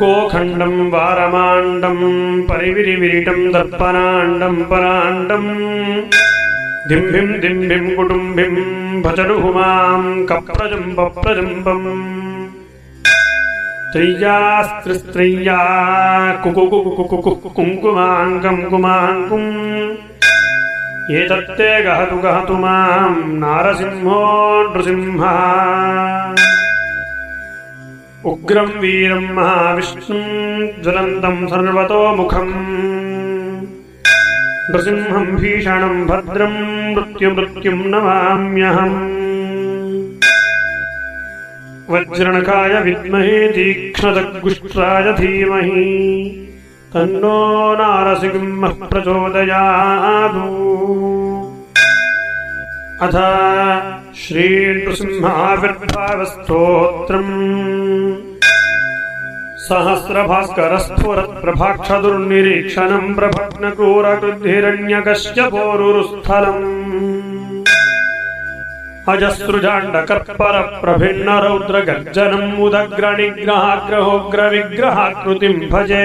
गोखण्डम् वारमाण्डम् परिविरिविरिटम् दर्पणाण्डम् पराण्डम् धिम्भिम् दिम्भिम् कुटुम्बिम् भजनुहुमाम् कप्रजम्बप्रजम्बम् स्त्रय्यास्त्रिस्त्रय्या कुङ्कुमाङ्गम् कुमाङ्कुम् एतत्ते गहतु गहतु माम् नारसिंहो नृसिंहः उग्रम् वीरम् महाविष्णुम् ज्वलन्तम् सर्वतोमुखम् भद्रम मृत्यु मृत्यु मृत्युमृत्युम् नमाम्यहम् वज्रणकाय विद्महे तीक्ष्णदग्गुष्ट्राय धीमहि तन्नो नारसिंह प्रचोदयादु अथ श्रीनृसिंहाविर्भावस्तोत्रम् सहस्रभास्करस्फुरप्रभाक्षदुर्निरीक्षणम् प्रभग्नक्रूरकृद्धिरण्यकश्यपोरुरुस्थलम् अजसृजाण्डकर्परप्रभिन्नरौद्रगर्जनम् उदग्रनिग्रहाग्रहोग्रविग्रहाकृतिम् भजे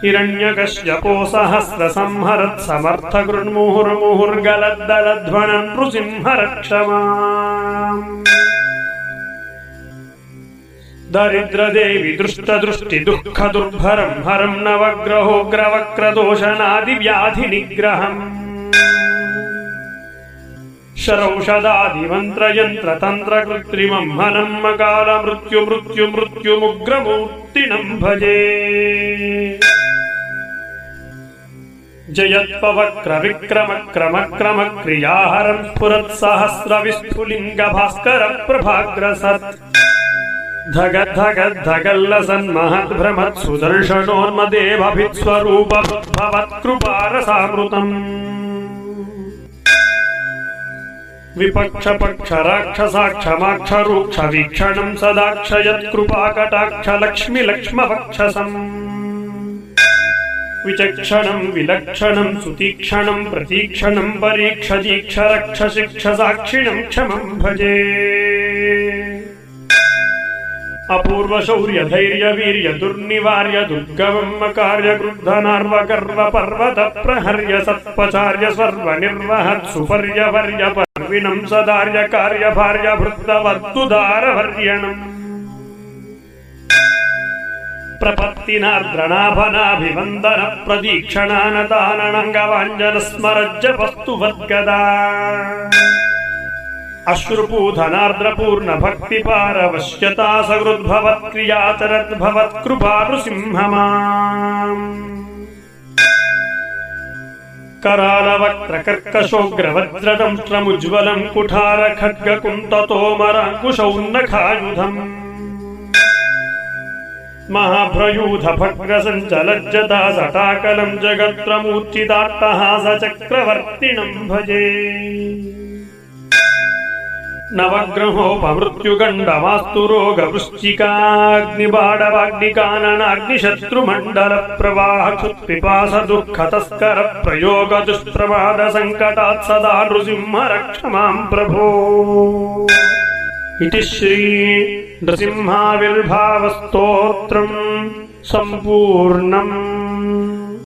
हिरण्यकश्यपो सहस्रसंहरत्समर्थगृन्मुहुर्मुहुर्गलद्दलध्वनम् नृसिंहरक्षमा दरिद्रदेवि दृष्टदृष्टिदुःखदुर्भरम् हरम् नवग्रहोग्रवक्रदोषणादिव्याधिनिग्रहम् शरौषदादिमन्त्रयन्त्रतन्त्रकृत्रिमम् हनम् मकालमृत्युमृत्युमृत्युमुग्रमूर्तिणम् भजे जयत्पवक्रविक्रमक्रमक्रमक्रियाहरम् क्रमक्रम क्रियाहरन् स्फुरत् सहस्रविस्फुलिङ्ग प्रभाग्रसत् धगल्लसन् महद्भ्रमत् सुदर्शनोन्म देवभित् विपक्षपक्ष राक्षसाक्षमाक्षरूक्ष वीक्षणम् लक्ष्मि लक्ष्म विचक्षण विलक्षण सुतीक्षण विचक्षणं विलक्षणं रक्ष शिक्ष साक्षिण क्षम भजे दुर्गम अपूर्वशौर्यधैर्यवीर्यदुर्निवार्य दुर्गमम् अकार्यगृद्धनार्वगर्वपर्वतप्रहर्य सत्पचार्य सर्वनिर्वहत् सुपर्यवर्य पर्विणम् सदार्य कार्य कार्यभार्य भृत्तवत्तुदारवर्यणम् प्रपत्तिनार्द्रणाभनाभिवन्दन प्रदीक्षणानदानङ्गवाञ्जन स्मरज्य वस्तुभद्गदा अश्रुपूधनार्द्रपूर्णभक्तिपारवश्यता सहृद्भवत्क्रियातरद्भवत्कृपा नृसिंहमा करालवक्र प्रमुज्ज्वलम् कुठार महाभ्रयूधभग्रसञ्चलज्जता सटाकलम् जगत्र मूर्तिदाट्टहासचक्रवर्तिणम् भजे नवग्रहोपमृत्युगण्डमास्तु रोगवृश्चिकाग्निबाडवाग्निकाननाग्निशत्रुमण्डलप्रवाहक्षुत्पिपासदुःखतस्करप्रयोगदुष्प्रवादसङ्कटात् सदा नृसिंहरक्ष माम् प्रभो इति श्री नृसिंहाविर्भावस्तोत्रम् सम्पूर्णम्